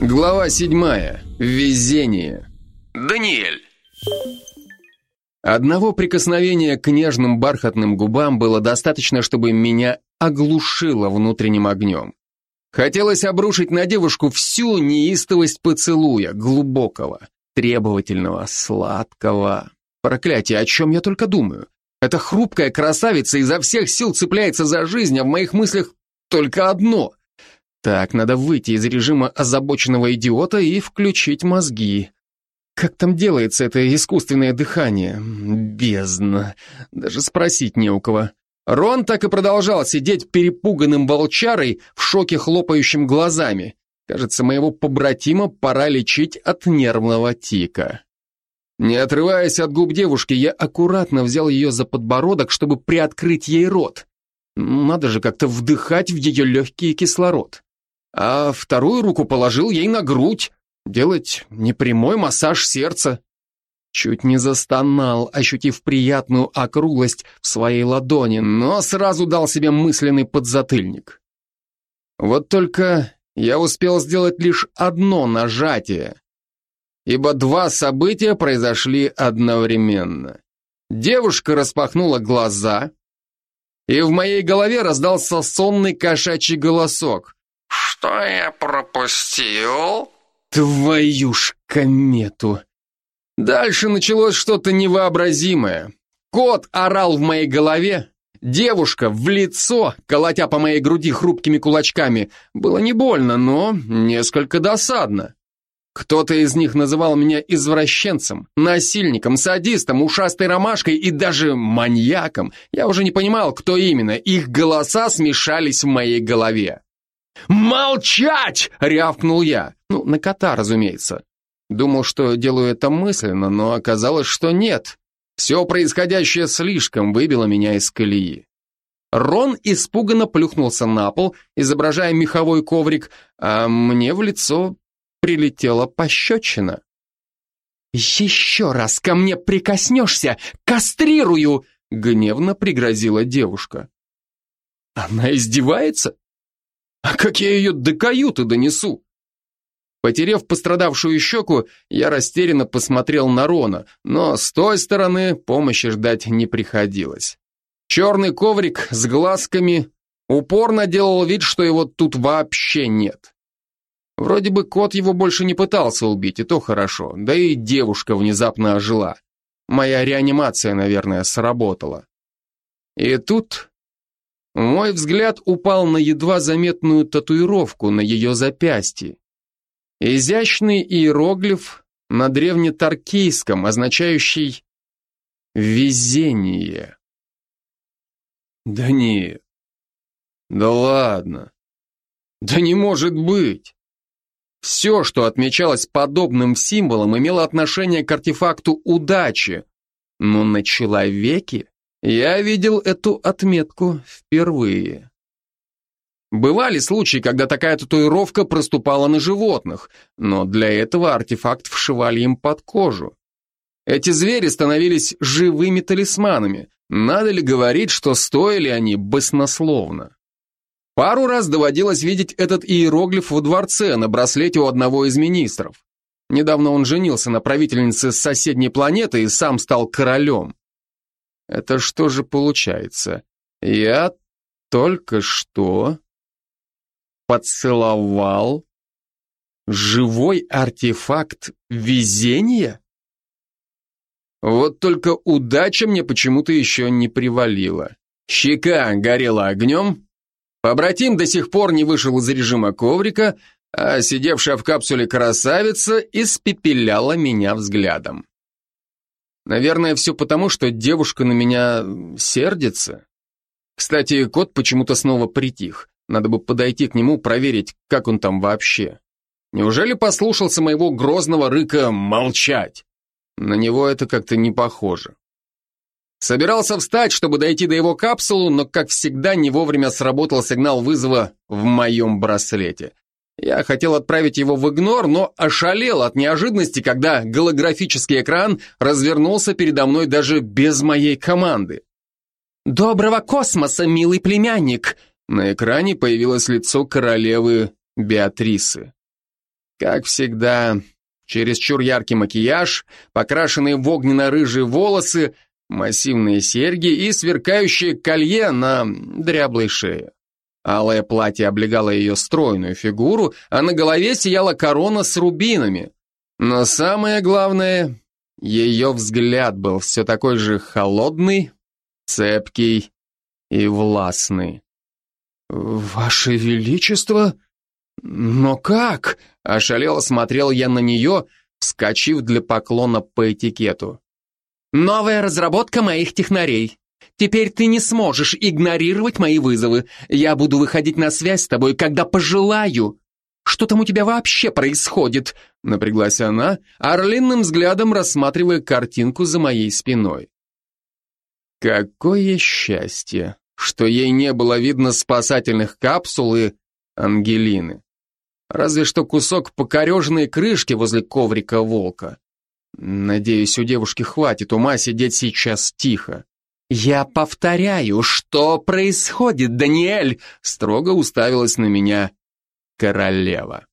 Глава седьмая. Везение. Даниэль. Одного прикосновения к нежным бархатным губам было достаточно, чтобы меня оглушило внутренним огнем. Хотелось обрушить на девушку всю неистовость поцелуя, глубокого, требовательного, сладкого. Проклятие, о чем я только думаю. Эта хрупкая красавица изо всех сил цепляется за жизнь, а в моих мыслях только одно. Так, надо выйти из режима озабоченного идиота и включить мозги. Как там делается это искусственное дыхание? Бездна. Даже спросить не у кого. Рон так и продолжал сидеть перепуганным волчарой в шоке хлопающим глазами. Кажется, моего побратима пора лечить от нервного тика. Не отрываясь от губ девушки, я аккуратно взял ее за подбородок, чтобы приоткрыть ей рот. Надо же как-то вдыхать в ее легкий кислород. А вторую руку положил ей на грудь, делать непрямой массаж сердца. Чуть не застонал, ощутив приятную округлость в своей ладони, но сразу дал себе мысленный подзатыльник. Вот только я успел сделать лишь одно нажатие, ибо два события произошли одновременно. Девушка распахнула глаза, и в моей голове раздался сонный кошачий голосок. Что я пропустил? Твою ж комету! Дальше началось что-то невообразимое. Кот орал в моей голове, девушка в лицо, колотя по моей груди хрупкими кулачками. Было не больно, но несколько досадно. Кто-то из них называл меня извращенцем, насильником, садистом, ушастой ромашкой и даже маньяком. Я уже не понимал, кто именно. Их голоса смешались в моей голове. «Молчать!» — рявкнул я. Ну, на кота, разумеется. Думал, что делаю это мысленно, но оказалось, что нет. Все происходящее слишком выбило меня из колеи. Рон испуганно плюхнулся на пол, изображая меховой коврик, а мне в лицо прилетела пощечина. «Еще раз ко мне прикоснешься, кастрирую!» гневно пригрозила девушка. Она издевается? А как я ее до каюты донесу? Потерев пострадавшую щеку, я растерянно посмотрел на Рона, но с той стороны помощи ждать не приходилось. Черный коврик с глазками упорно делал вид, что его тут вообще нет. Вроде бы кот его больше не пытался убить, и то хорошо. Да и девушка внезапно ожила. Моя реанимация, наверное, сработала. И тут мой взгляд упал на едва заметную татуировку на ее запястье. Изящный иероглиф на древнетаркийском, означающий «везение». Да не, да ладно, да не может быть. Все, что отмечалось подобным символом, имело отношение к артефакту удачи, но на человеке я видел эту отметку впервые. Бывали случаи, когда такая татуировка проступала на животных, но для этого артефакт вшивали им под кожу. Эти звери становились живыми талисманами. Надо ли говорить, что стоили они баснословно? Пару раз доводилось видеть этот иероглиф во дворце на браслете у одного из министров. Недавно он женился на правительнице соседней планеты и сам стал королем. Это что же получается? Я только что поцеловал живой артефакт везения? Вот только удача мне почему-то еще не привалила. Щека горела огнем, Побратим до сих пор не вышел из режима коврика, а сидевшая в капсуле красавица испепеляла меня взглядом. Наверное, все потому, что девушка на меня сердится. Кстати, кот почему-то снова притих. Надо бы подойти к нему, проверить, как он там вообще. Неужели послушался моего грозного рыка «молчать»? На него это как-то не похоже. Собирался встать, чтобы дойти до его капсулы, но, как всегда, не вовремя сработал сигнал вызова в моем браслете. Я хотел отправить его в игнор, но ошалел от неожиданности, когда голографический экран развернулся передо мной даже без моей команды. «Доброго космоса, милый племянник!» На экране появилось лицо королевы Беатрисы. Как всегда, чересчур яркий макияж, покрашенные в огненно-рыжие волосы, массивные серьги и сверкающее колье на дряблой шее. Алое платье облегало ее стройную фигуру, а на голове сияла корона с рубинами. Но самое главное, ее взгляд был все такой же холодный, цепкий и властный. «Ваше Величество? Но как?» – ошалело смотрел я на нее, вскочив для поклона по этикету. «Новая разработка моих технарей. Теперь ты не сможешь игнорировать мои вызовы. Я буду выходить на связь с тобой, когда пожелаю. Что там у тебя вообще происходит?» Напряглась она, орлиным взглядом рассматривая картинку за моей спиной. Какое счастье, что ей не было видно спасательных капсул и Ангелины. Разве что кусок покореженной крышки возле коврика волка. Надеюсь, у девушки хватит ума сидеть сейчас тихо. «Я повторяю, что происходит, Даниэль?» строго уставилась на меня королева.